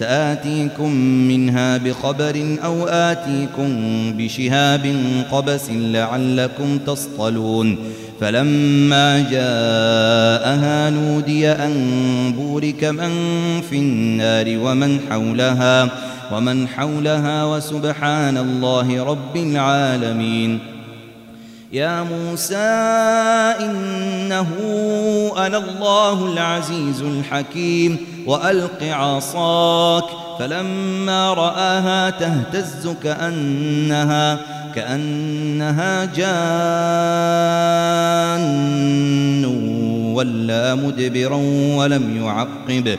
سآتيكم منها بخبر أو آتيكم بشهاب قبس لعلكم تصطلون فلما جاءها نودي أن بورك من في النار ومن حولها ومن حولها وسبحان الله رب العالمين. يا موسى إنه أنا الله العزيز الحكيم. وألق عصاك فلما رآها تهتز كأنها كأنها جان ولا مدبرا ولم يعقب.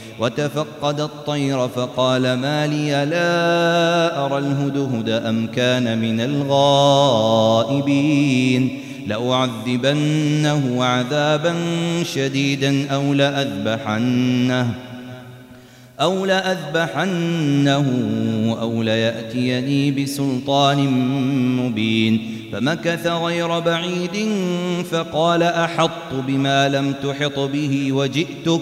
وتفقد الطير فقال ما لي لا أرى الهدهد أم كان من الغائبين لأعذبنه عذابا شديدا أو لأذبحنه أو لأذبحنه أو ليأتيني بسلطان مبين فمكث غير بعيد فقال أحط بما لم تحط به وجئتك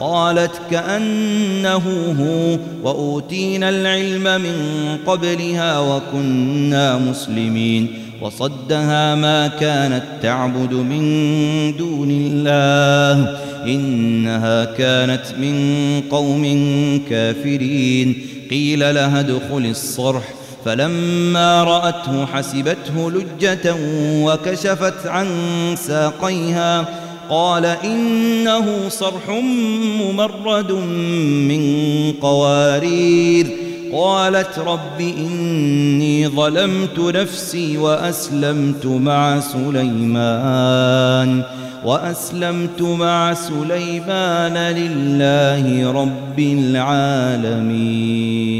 قالت كأنه هو وأوتينا العلم من قبلها وكنا مسلمين وصدها ما كانت تعبد من دون الله إنها كانت من قوم كافرين. قيل لها ادخل الصرح فلما رأته حسبته لجة وكشفت عن ساقيها. قال إنه صرح ممرد من قوارير. قالت رب إني ظلمت نفسي وأسلمت مع سليمان. وأسلمت مع سليمان لله رب العالمين.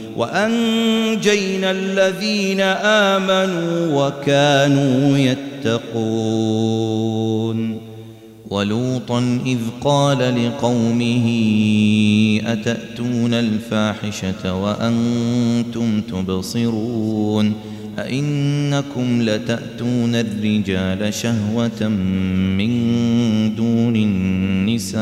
وأنجينا الذين آمنوا وكانوا يتقون. ولوطا إذ قال لقومه أتأتون الفاحشة وأنتم تبصرون؟ أئنكم لتأتون الرجال شهوة من دون النساء؟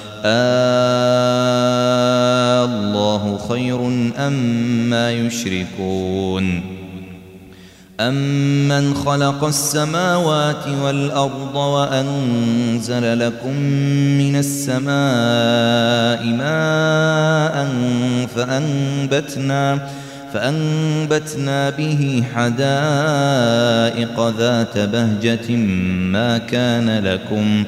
الله خير أما ما يشركون. أمن خلق السماوات والأرض وأنزل لكم من السماء ماء فأنبتنا فأنبتنا به حدائق ذات بهجة ما كان لكم ۖ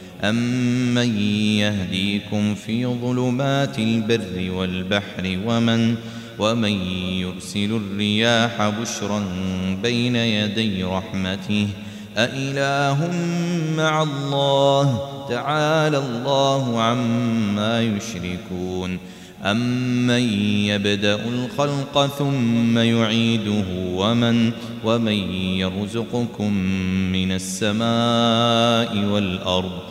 أمن يهديكم في ظلمات البر والبحر ومن ومن يرسل الرياح بشرا بين يدي رحمته أإله مع الله تعالى الله عما يشركون أمن يبدأ الخلق ثم يعيده ومن ومن يرزقكم من السماء والأرض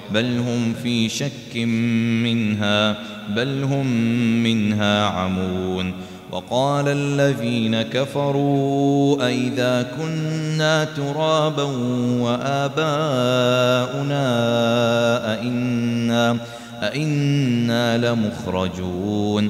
بل هم في شك منها بل هم منها عمون. وقال الذين كفروا أئذا كنا ترابا وآباؤنا أئنا أئنا لمخرجون.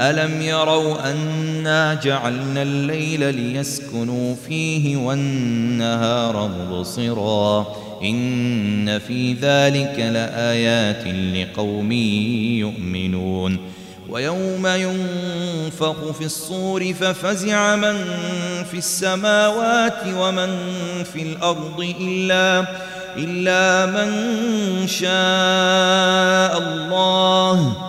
ألم يروا أنا جعلنا الليل ليسكنوا فيه والنهار مبصرا إن في ذلك لآيات لقوم يؤمنون ويوم ينفخ في الصور ففزع من في السماوات ومن في الأرض إلا إلا من شاء الله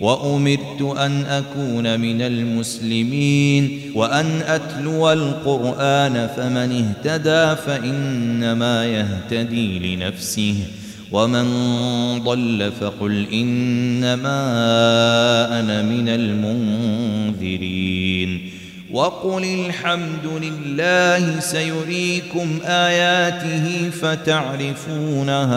وأمرت أن أكون من المسلمين وأن أتلو القرآن فمن اهتدى فإنما يهتدي لنفسه ومن ضل فقل إنما أنا من المنذرين وقل الحمد لله سيريكم آياته فتعرفونها